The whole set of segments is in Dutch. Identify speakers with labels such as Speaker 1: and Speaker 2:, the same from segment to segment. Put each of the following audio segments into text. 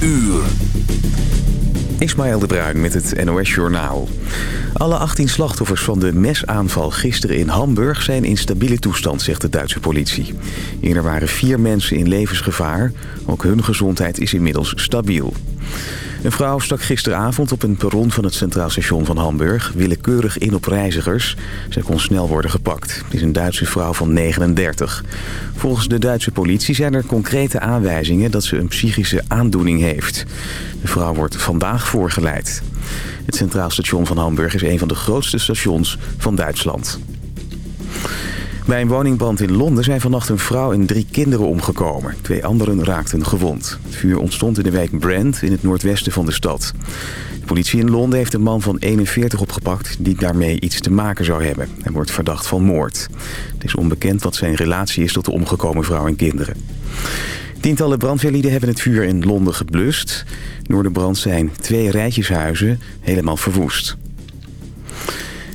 Speaker 1: uur.
Speaker 2: Ismaël de Bruin met het NOS Journaal. Alle 18 slachtoffers van de mesaanval gisteren in Hamburg zijn in stabiele toestand, zegt de Duitse politie. Eerder waren vier mensen in levensgevaar. Ook hun gezondheid is inmiddels stabiel. Een vrouw stak gisteravond op een perron van het Centraal Station van Hamburg... willekeurig in op reizigers. Zij kon snel worden gepakt. Het is een Duitse vrouw van 39. Volgens de Duitse politie zijn er concrete aanwijzingen... dat ze een psychische aandoening heeft. De vrouw wordt vandaag voorgeleid. Het Centraal Station van Hamburg is een van de grootste stations van Duitsland. Bij een woningbrand in Londen zijn vannacht een vrouw en drie kinderen omgekomen. Twee anderen raakten gewond. Het vuur ontstond in de wijk Brent in het noordwesten van de stad. De politie in Londen heeft een man van 41 opgepakt die daarmee iets te maken zou hebben. Hij wordt verdacht van moord. Het is onbekend wat zijn relatie is tot de omgekomen vrouw en kinderen. Tientallen brandweerlieden hebben het vuur in Londen geblust. Door de brand zijn twee rijtjeshuizen helemaal verwoest.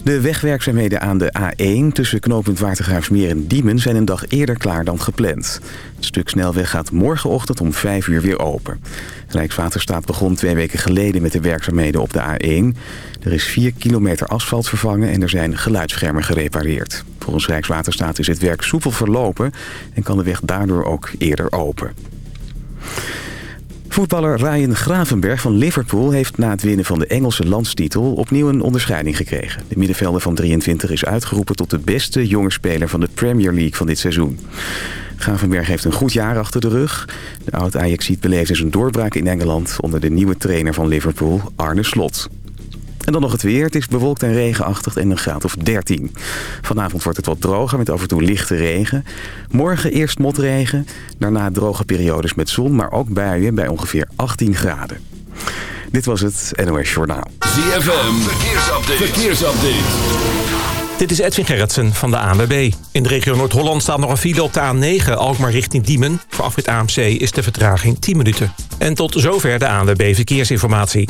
Speaker 2: De wegwerkzaamheden aan de A1 tussen knooppunt Watergraafsmeer en Diemen zijn een dag eerder klaar dan gepland. Het stuk snelweg gaat morgenochtend om 5 uur weer open. Rijkswaterstaat begon twee weken geleden met de werkzaamheden op de A1. Er is 4 kilometer asfalt vervangen en er zijn geluidsschermen gerepareerd. Volgens Rijkswaterstaat is het werk soepel verlopen en kan de weg daardoor ook eerder open. Voetballer Ryan Gravenberg van Liverpool heeft na het winnen van de Engelse landstitel opnieuw een onderscheiding gekregen. De middenvelder van 23 is uitgeroepen tot de beste jonge speler van de Premier League van dit seizoen. Gravenberg heeft een goed jaar achter de rug. De oud-Ajaxiet beleefde zijn doorbraak in Engeland onder de nieuwe trainer van Liverpool, Arne Slot. En dan nog het weer. Het is bewolkt en regenachtig en een graad of 13. Vanavond wordt het wat droger met af en toe lichte regen. Morgen eerst motregen. Daarna droge periodes met zon, maar ook buien bij ongeveer 18 graden. Dit was het NOS Journaal.
Speaker 1: ZFM, verkeersupdate. verkeersupdate.
Speaker 3: Dit is Edwin Gerritsen van de ANWB. In de regio Noord-Holland staat nog een file op de A9 Alkmaar richting Diemen. Voor afrit AMC is de vertraging 10 minuten. En tot zover de ANWB Verkeersinformatie.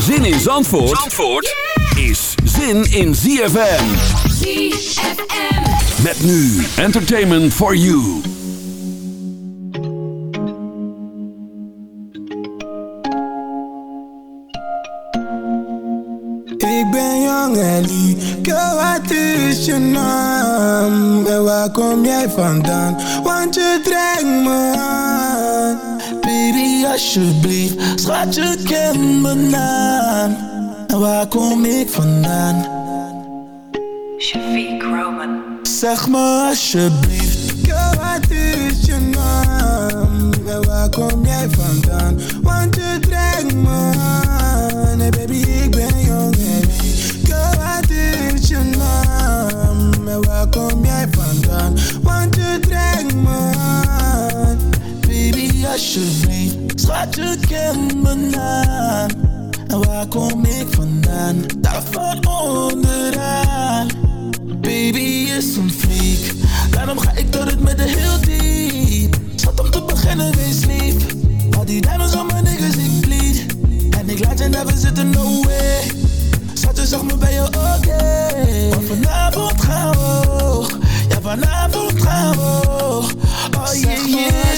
Speaker 1: Zin in Zandvoort, Zandvoort is zin in ZFM.
Speaker 4: ZFM.
Speaker 1: Met nu Entertainment for You.
Speaker 5: Ik ben jong en lief, wat is je naam? En waar kom jij vandaan? Want je trekt me aan. Alsjeblieft, schat je ken mijn naam. En waar kom ik vandaan?
Speaker 4: Shafiq Roman.
Speaker 5: Zeg me alsjeblieft, wat is je naam? En waar kom jij vandaan? Want je trekt me aan. Hey baby, ik ben jong en lief. wat is je naam? En waar kom jij vandaan? Want je trekt me aan. Baby, alsjeblieft, schat je kent me naam. En waar kom ik vandaan? Daar van onderaan. Baby is een freak. Daarom ga ik door het met de heel diep. Zat om te beginnen, wees lief. Al die diamonds op mijn niggas, ik bleed. En ik laat je never zitten, no way. Zat je zeg me bij je oké. Want vanavond gaan we hoog. Ja, vanavond gaan we hoog. Oh yeah, yeah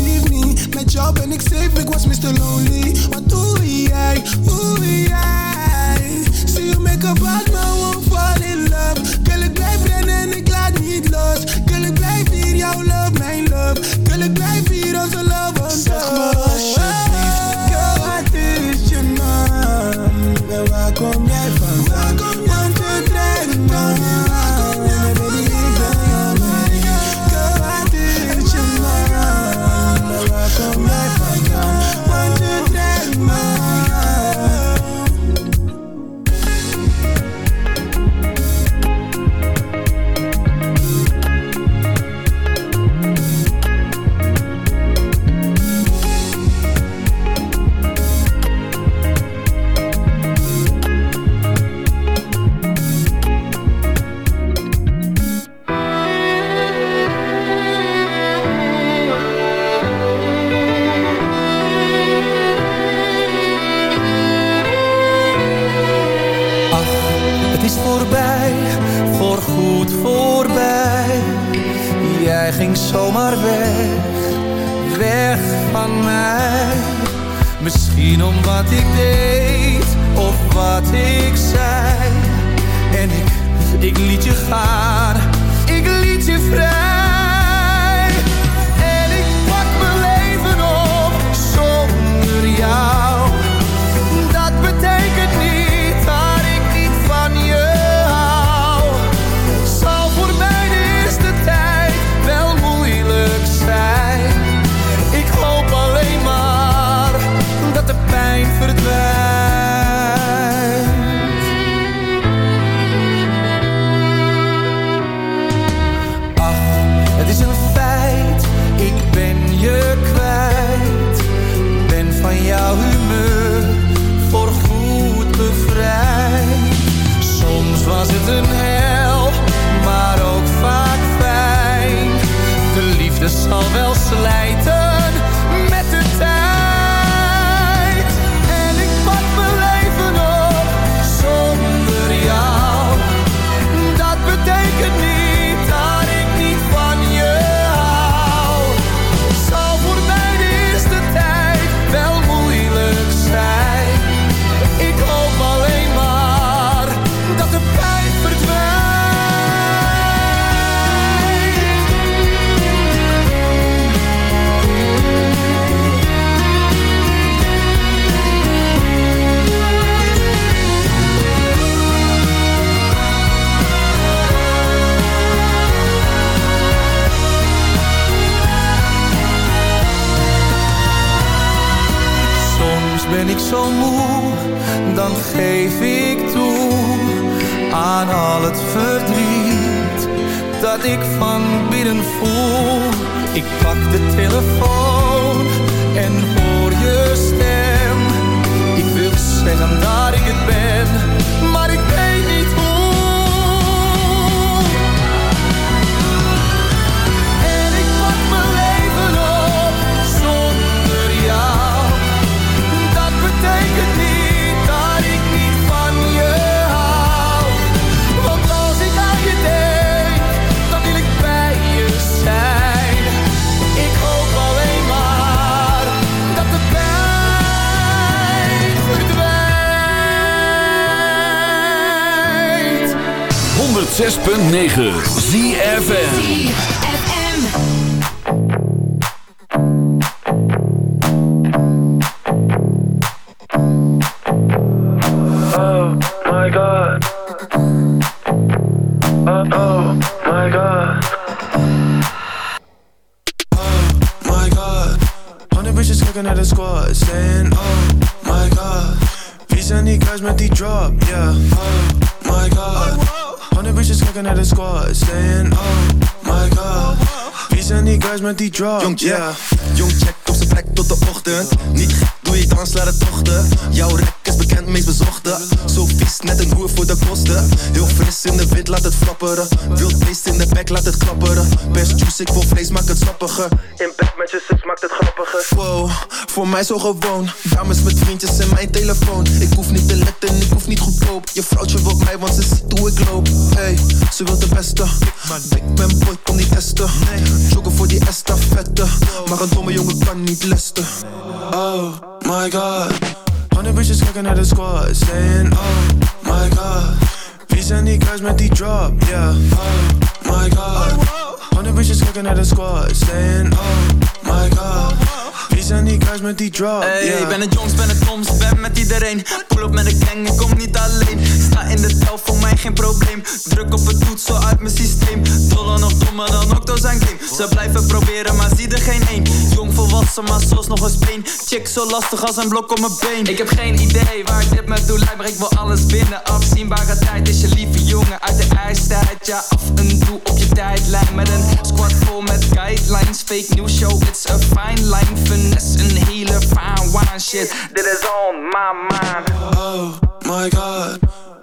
Speaker 5: jou ben ik safe, ik was Mr. Lonely. Wat doe jij, hoe jij See you make a bad man won't fall in love. Girl, ik blijf rennen en ik laat niet los Girl, ik blijf hier, jouw love, mijn
Speaker 4: Jong yeah. Hoer voor de kosten. Heel fris in de wind, laat het flapperen. Wild beest in de bek, laat het klapperen. Best juice, ik wil vlees, maak het sappiger. In bed met je zus, maakt het grappiger. Wow, voor mij zo gewoon. Dames met vriendjes en mijn telefoon. Ik hoef niet te letten, ik hoef niet goedkoop. Je vrouwtje wil mij, want ze ziet hoe ik loop. Hey, ze wil de beste. Ik ben boy, kom niet testen. Joggen voor die estafette. Maar een domme jongen kan niet lesten. Oh my god. Honey bitches kijken naar de squad. Saying oh my god. Wie zijn die guys met die drop? Yeah. Oh my god. Honey bitches kijken naar de squad. Saying oh my god. Wie zijn die guys met die drop?
Speaker 6: Hey, yeah. ik ben het jongs, ben het doms, ben met iedereen. Pull op met een gang, ik kom niet alleen. Sta in de tel, voor mij geen probleem. Druk op het toetsel uit mijn systeem. Doller nog dommer dan Octo zijn game. Ze blijven proberen, maar zie er geen één. Jong volwassen, maar zoals nog een speen. Chick zo lastig als een blok op mijn been. Ik heb geen idee waar ik dit met doe lijkt, maar ik wil alles binnen. Afzienbare tijd is je lieve jongen uit de ijstijd. Ja, af en toe op je tijdlijn met een squad vol met guidelines. Fake news show, it's a fine line finesse een hele fine wine shit. Dit is on my mind.
Speaker 4: Oh my god.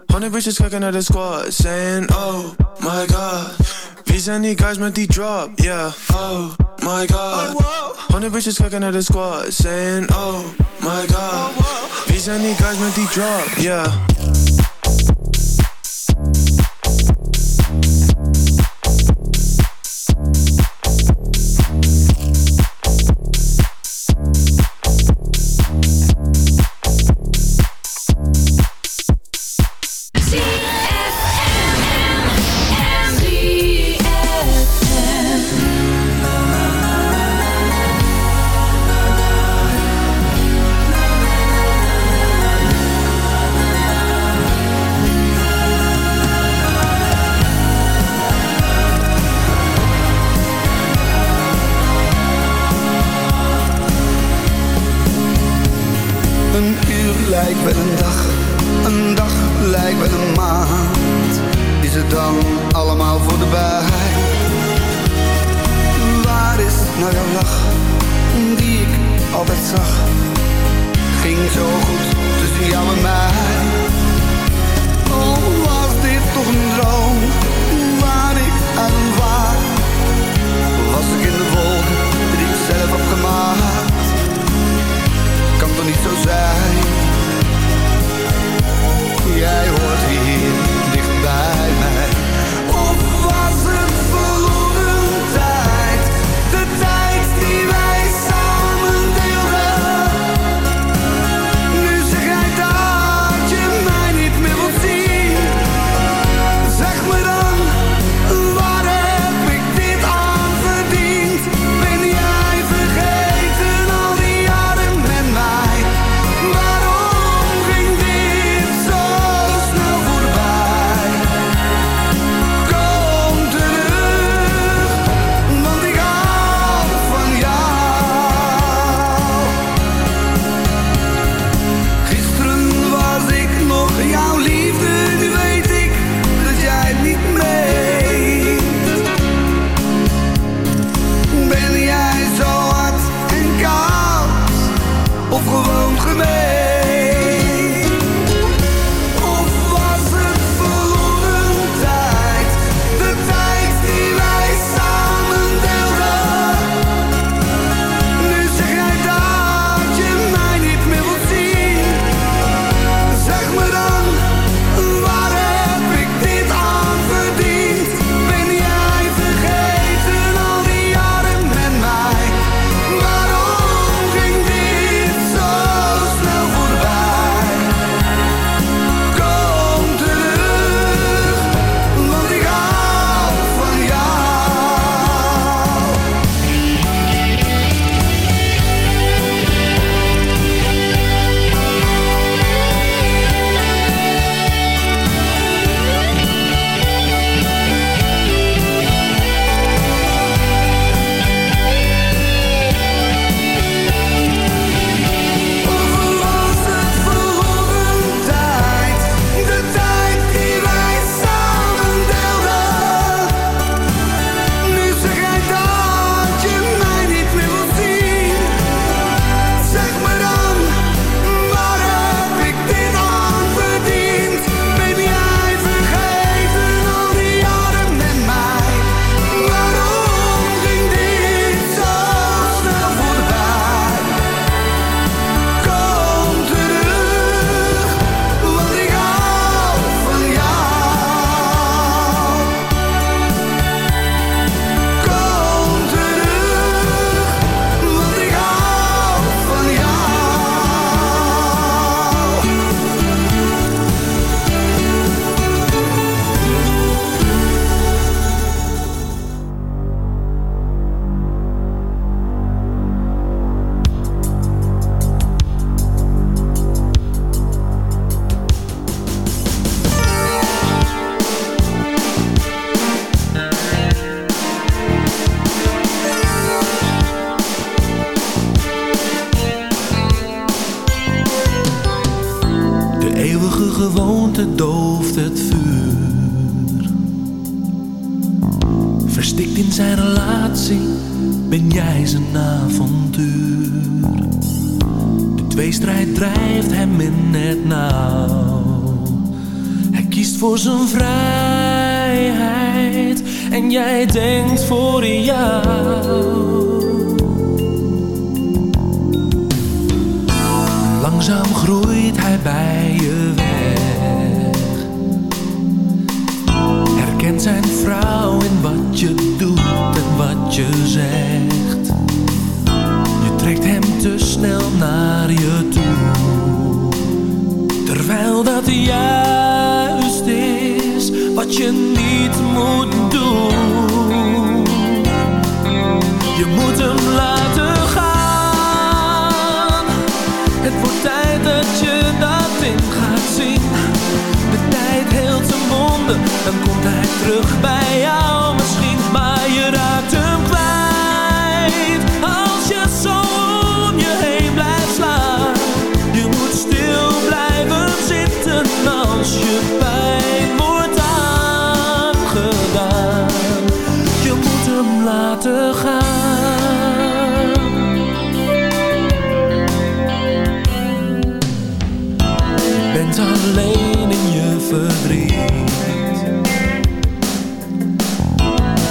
Speaker 4: Honey bitches kijken naar de squad, saying oh my god. Wie zijn die guys met die drop? Yeah, oh my god. Honey bitches kijken naar de squad, saying oh my god. Wie zijn die guys met die drop? Yeah.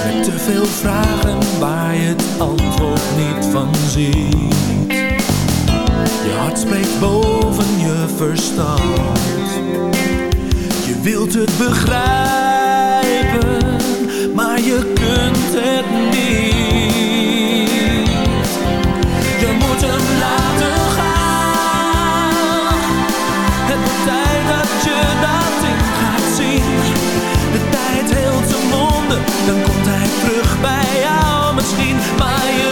Speaker 5: Met te veel vragen waar je
Speaker 7: het antwoord niet
Speaker 8: van ziet. Je hart spreekt boven je verstand. Je wilt het begrijpen, maar je kunt het niet.
Speaker 9: my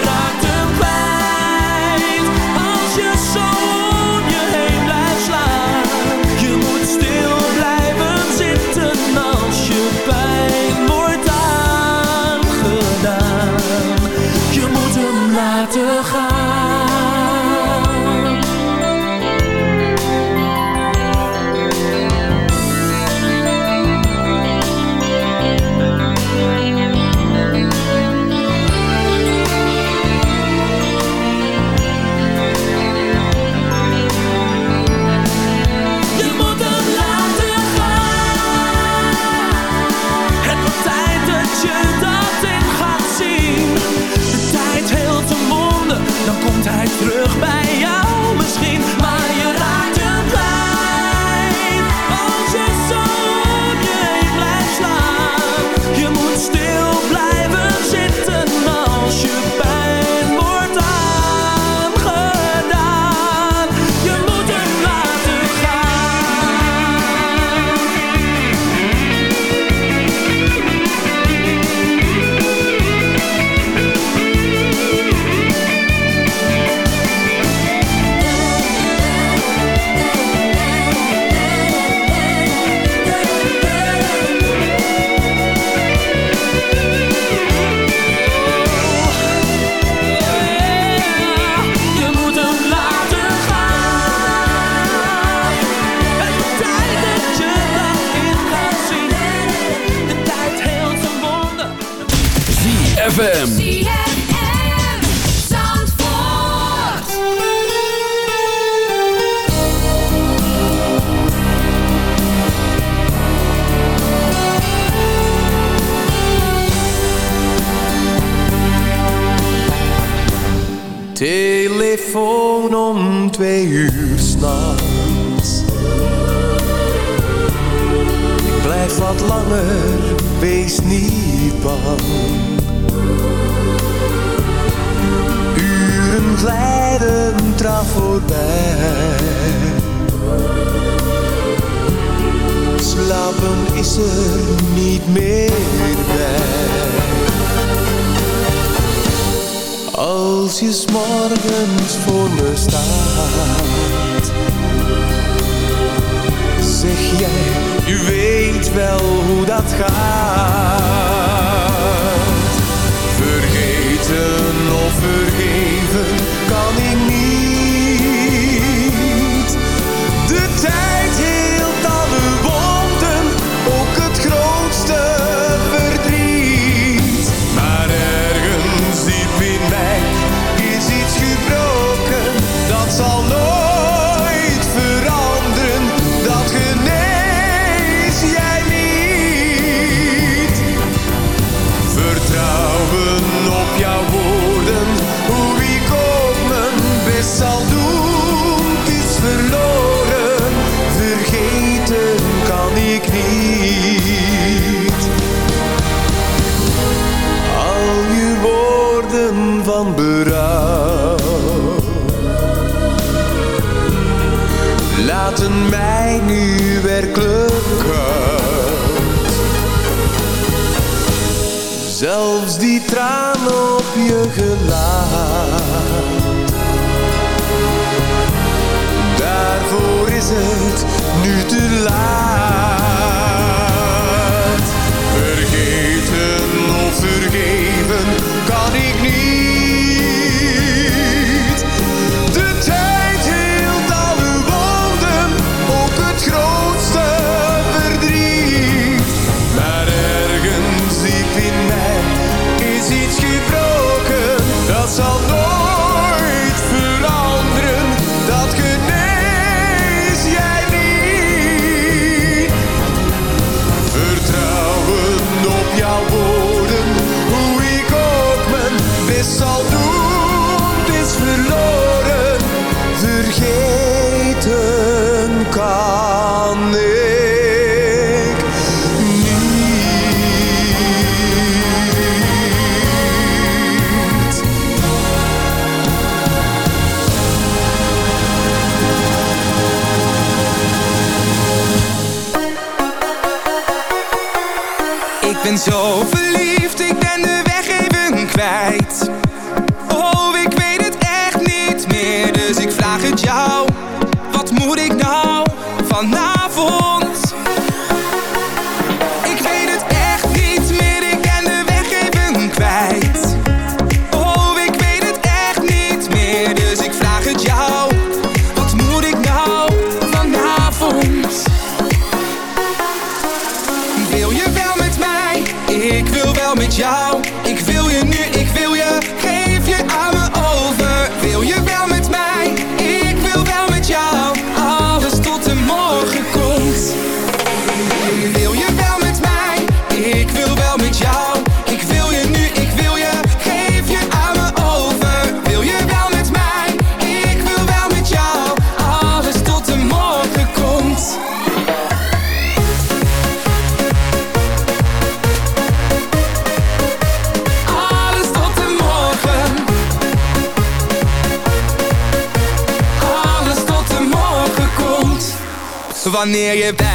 Speaker 10: near you.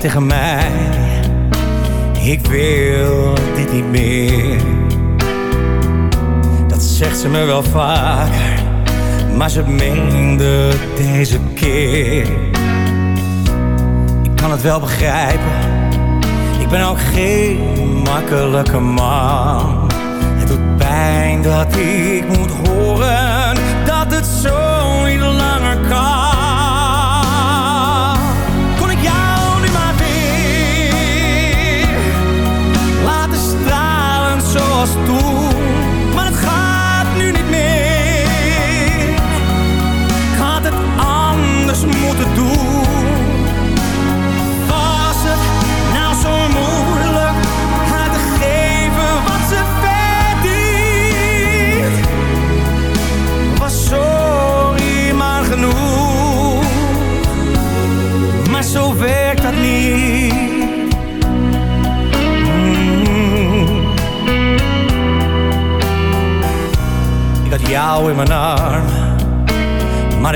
Speaker 10: tegen mij: Ik wil dit niet meer. Dat zegt ze me wel vaker, maar ze meende deze keer. Ik kan het wel begrijpen, ik ben ook geen makkelijke man. Het doet pijn dat ik moet horen dat het zo niet langer kan.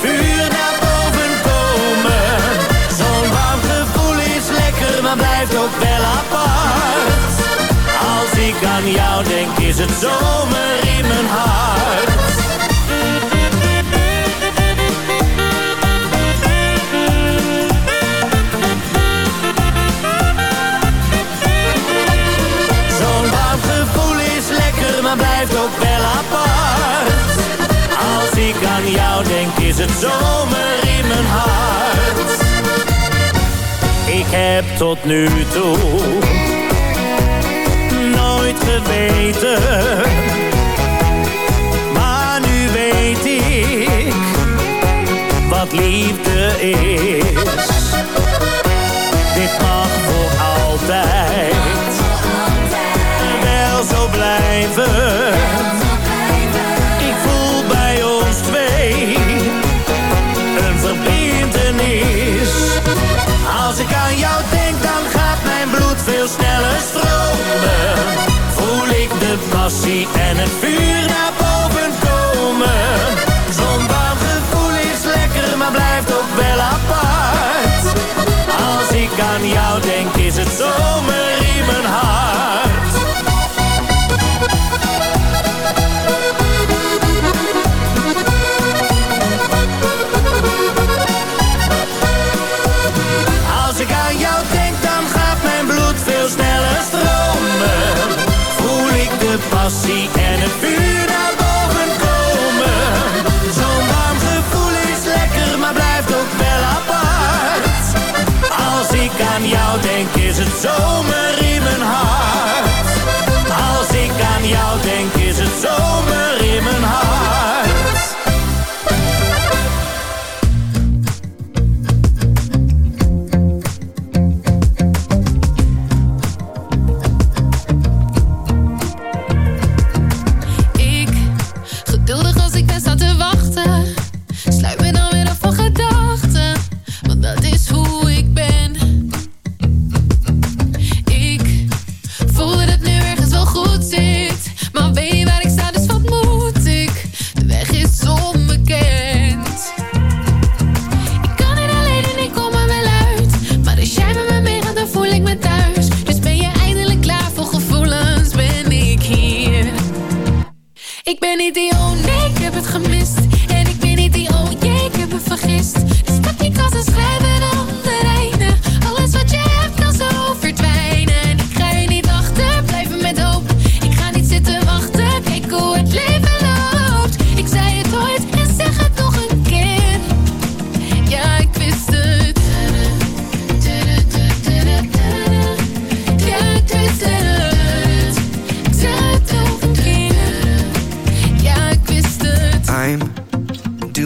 Speaker 11: Vuur naar boven komen. Zo'n warm gevoel is lekker, maar blijft ook wel apart. Als ik aan jou denk, is het zomer in mijn hart. Is het zomer in mijn hart. Ik heb tot nu toe nooit geweten. Maar nu weet ik wat liefde is. Dit mag voor altijd wel zo blijven. Voel ik de passie en het vuur naar boven komen. Zo'n gevoel is lekker, maar blijft ook wel apart. Als ik aan jou denk,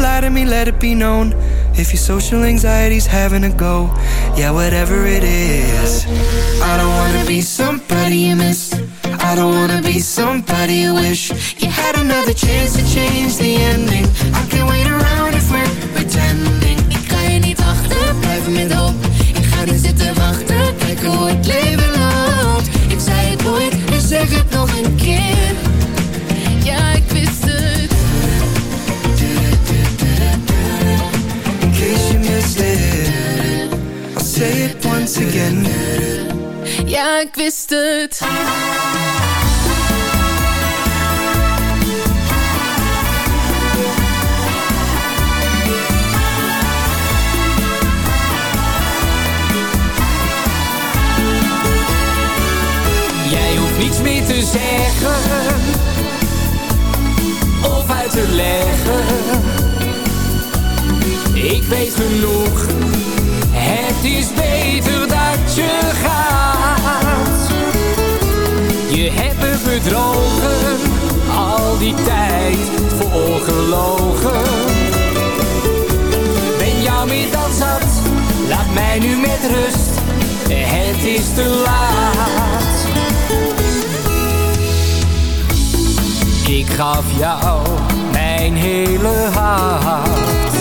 Speaker 9: Lie to me, let it be known. If your social anxiety's having a go, yeah, whatever it is. I don't wanna be somebody you miss. I don't wanna be somebody you wish you had another chance to change the ending. I can't wait around if we're pretending.
Speaker 12: Ik kan je niet wachten, blijf met hoop. Ik ga niet zitten wachten, kijken hoe het leven loopt. Ik zei het nooit en zeg het nog een keer.
Speaker 9: Again.
Speaker 12: Ja, ik wist het.
Speaker 13: Jij hoeft niets meer te zeggen of uit te leggen. Ik weet genoeg, Ben jou meer dan zat, laat mij nu met rust. Het is te laat. Ik gaf jou mijn hele hart.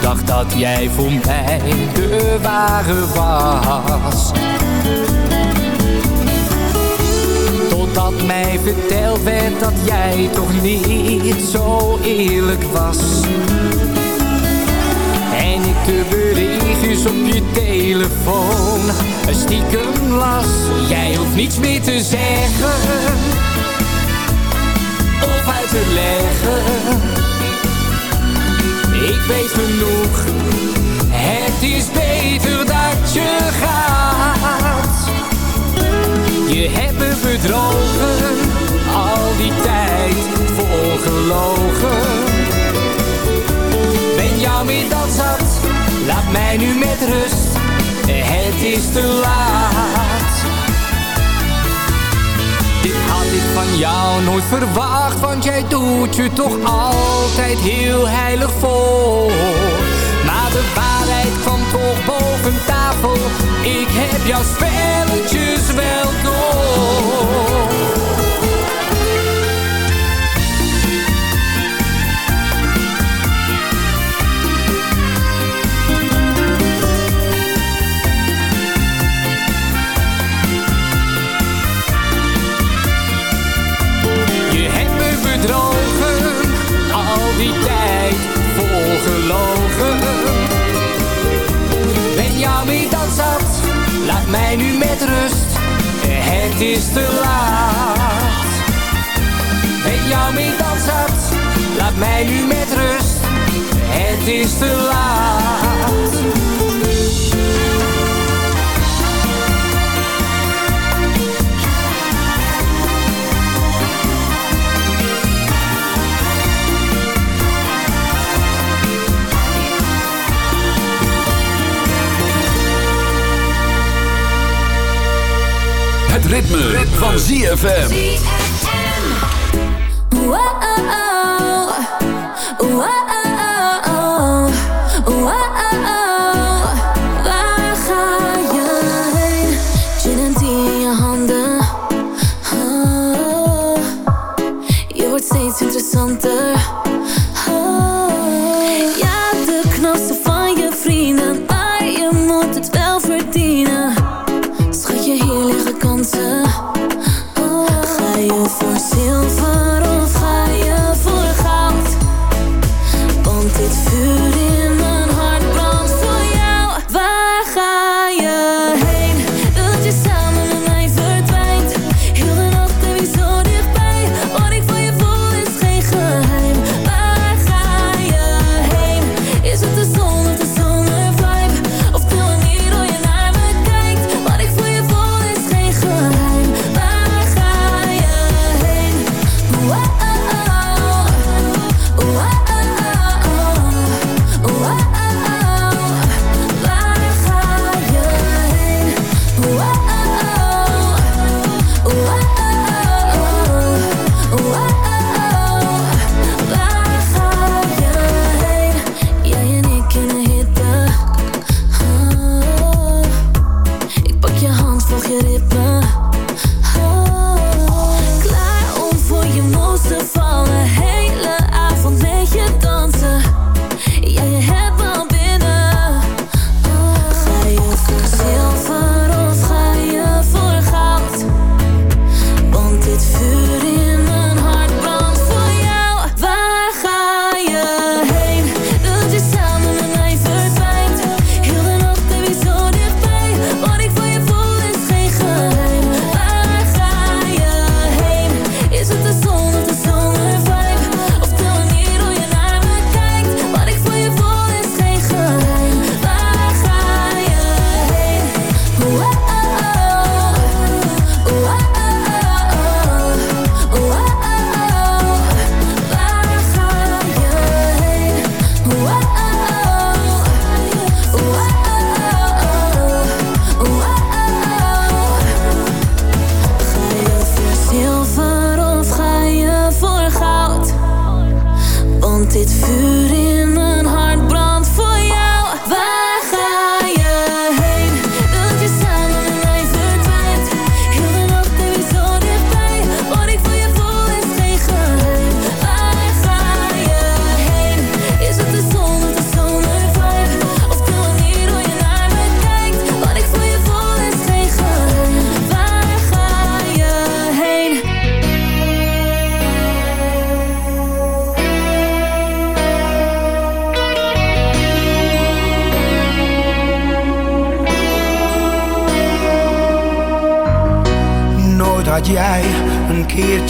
Speaker 13: Dacht dat jij voor mij de ware was. Mij verteld werd dat jij toch niet zo eerlijk was. En ik de berichtjes op je telefoon stiekem las. Jij hoeft niets meer te zeggen of uit te leggen. Ik weet genoeg, het is beter dat je gaat. Je hebt me bedrogen, al die tijd voorgelogen. Ben jou meer dan zat, laat mij nu met rust, het is te laat. Dit had ik van jou nooit verwacht, want jij doet je toch altijd heel heilig voor. Nu met rust, het is te laat. Het
Speaker 1: ritme, ritme. van ZFM.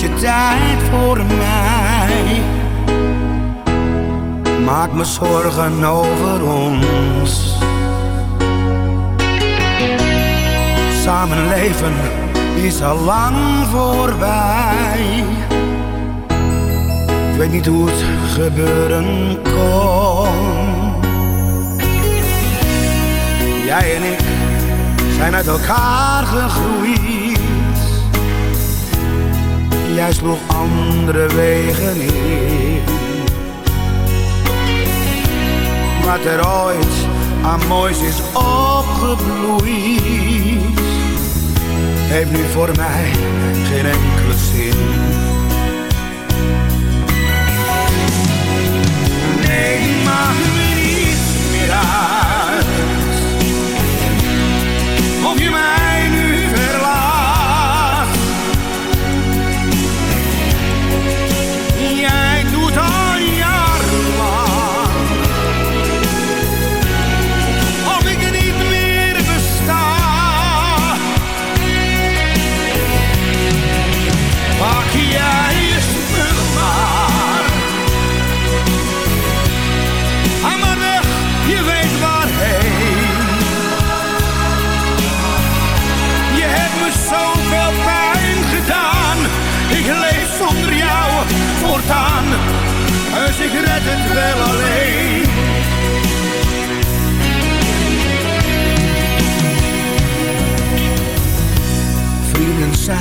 Speaker 14: Keertje tijd voor mij. Maak me zorgen over ons. Samen leven is al lang voorbij. Ik weet niet hoe het gebeuren kon. Jij en ik zijn uit elkaar gegroeid. Jij sloeg andere wegen in. Wat er ooit aan moois is opgebloeid, heeft nu voor mij geen enkele zin. Nee, maak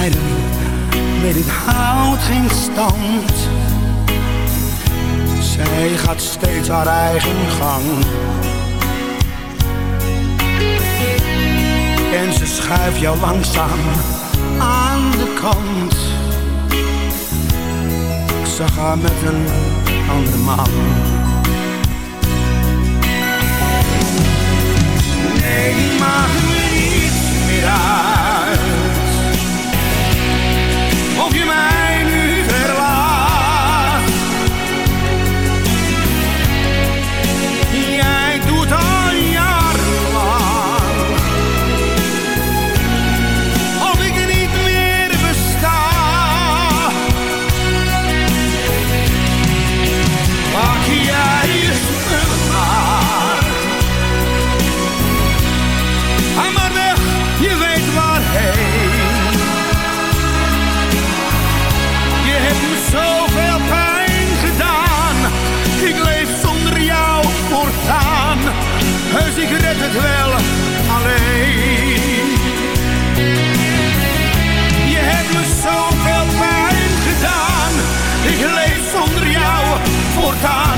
Speaker 14: Zeiden, nee dit houdt geen stand. Zij gaat steeds haar eigen gang. En ze schuift jou langzaam aan de kant. Ik zag haar met een andere man. Nee, die niet Of
Speaker 15: guitar.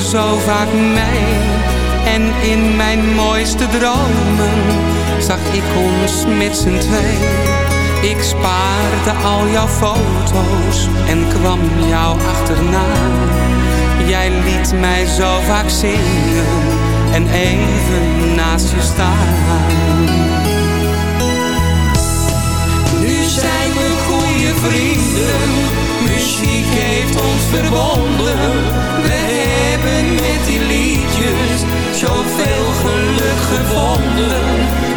Speaker 15: Zo vaak mee. En in mijn mooiste dromen zag ik ons met z'n twee. Ik spaarde al jouw foto's en kwam jou achterna. Jij liet mij zo vaak zingen en even naast je staan.
Speaker 16: Nu zijn we goede vrienden, muziek heeft ons verbonden. Zoveel geluk gevonden.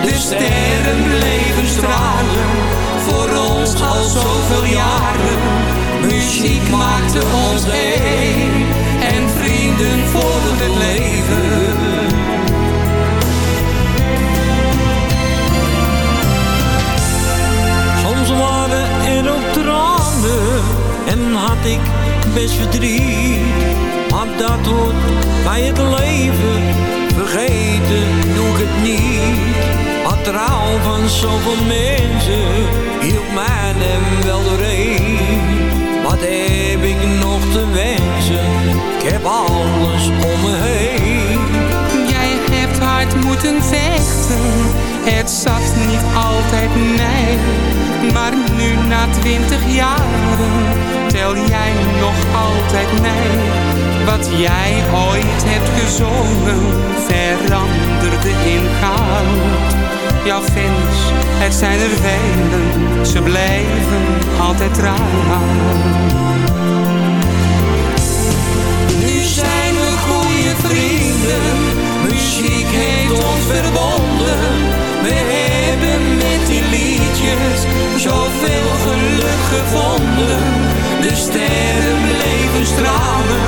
Speaker 16: De sterren bleven stralen, voor ons al zoveel jaren. Muziek maakte ons één, en vrienden voor het leven. Wat
Speaker 17: jij ooit hebt gezongen, veranderde in goud. Jouw fans, het zijn er velen, ze blijven altijd trouw.
Speaker 16: Nu zijn we goede vrienden, muziek heeft ons verbonden. We hebben met die liedjes zoveel geluk gevonden. De sterren bleven stralen,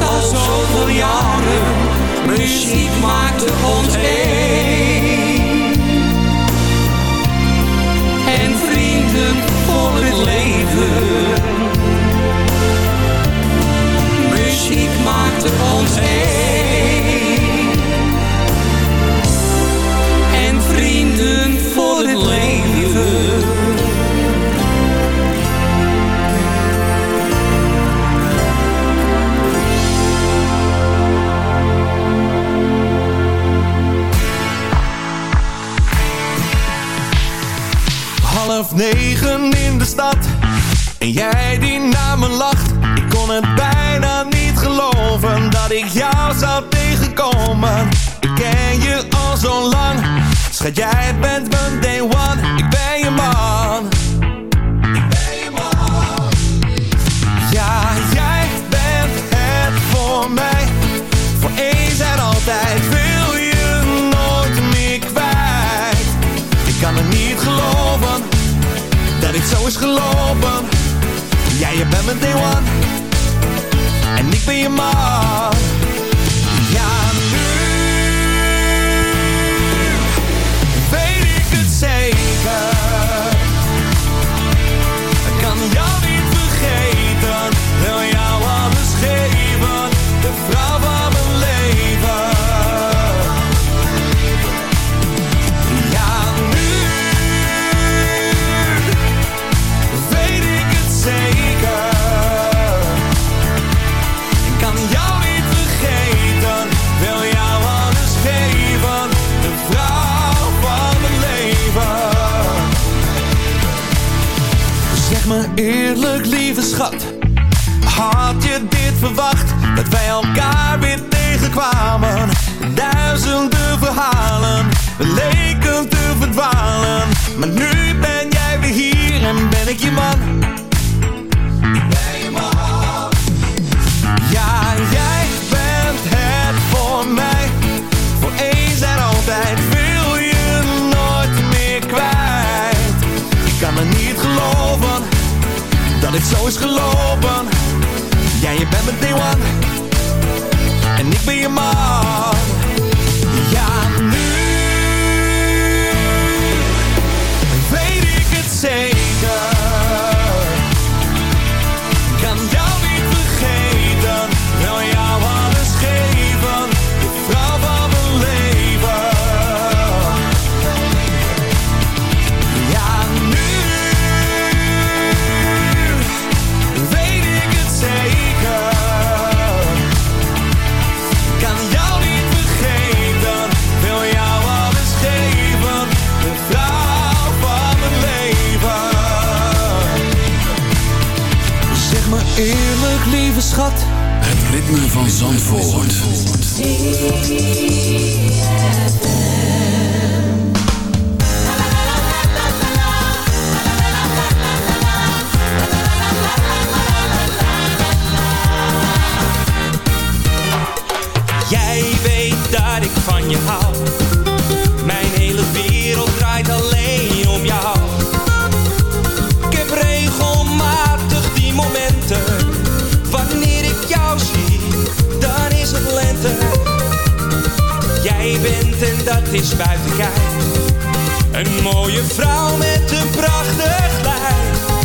Speaker 16: ons al zoveel jaren. Muziek maakte ons één. En vrienden voor het leven.
Speaker 8: Schat jij bent mijn day one Ik ben je man Ik ben je man Ja, jij bent het voor mij Voor eens en altijd Wil je nooit meer kwijt Ik kan het niet geloven dat het zo is gelopen. Ja, je bent mijn day one. En ik ben je man. Verwacht, dat wij elkaar weer tegenkwamen? Duizenden verhalen, we leken je bent day one. En ik ben je man.
Speaker 1: Ritme van Zandvoort.
Speaker 10: Jij weet dat ik van je hou.
Speaker 9: het is buiten kijf. Een mooie vrouw met een prachtig lijf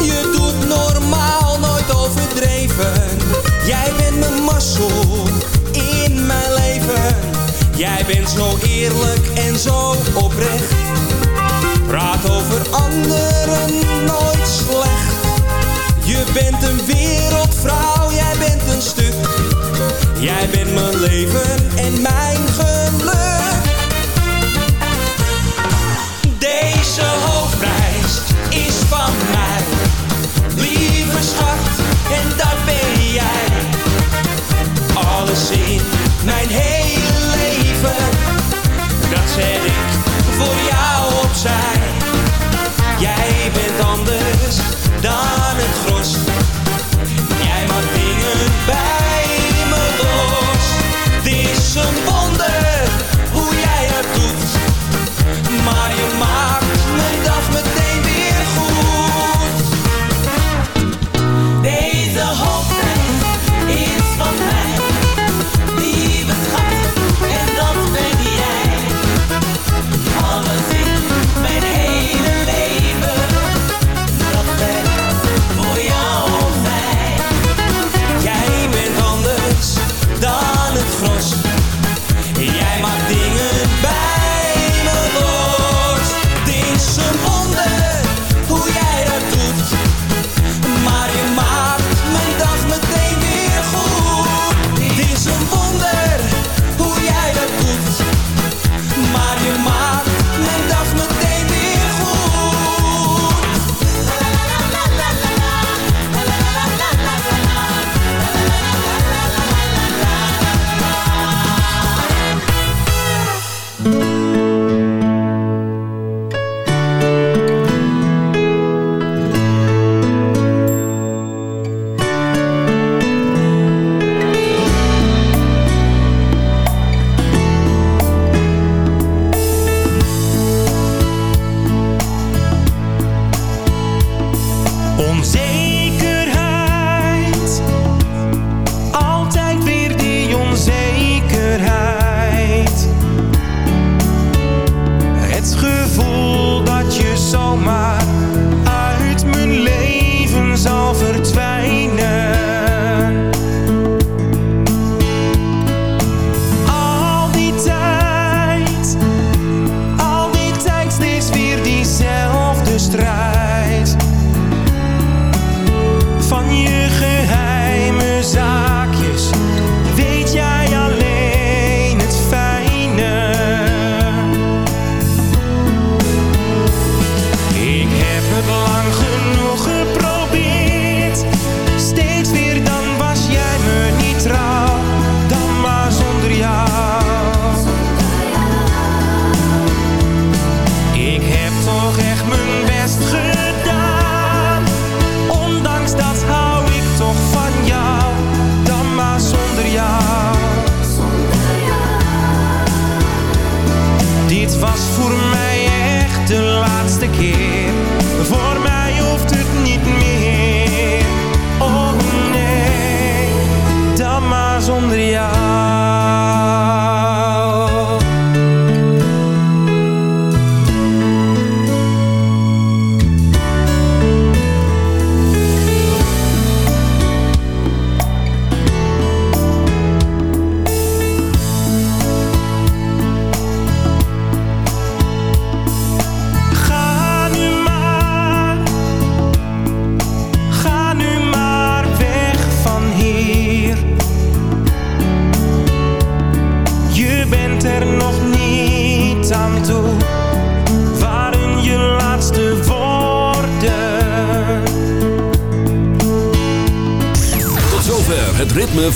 Speaker 9: Je doet normaal, nooit overdreven. Jij bent mijn mazzel in mijn leven. Jij bent zo eerlijk en zo oprecht. Praat over anderen, nooit slecht. Je bent een wereldvrouw, jij bent een stuk. Jij bent mijn leven en mijn geluk.
Speaker 18: the sea.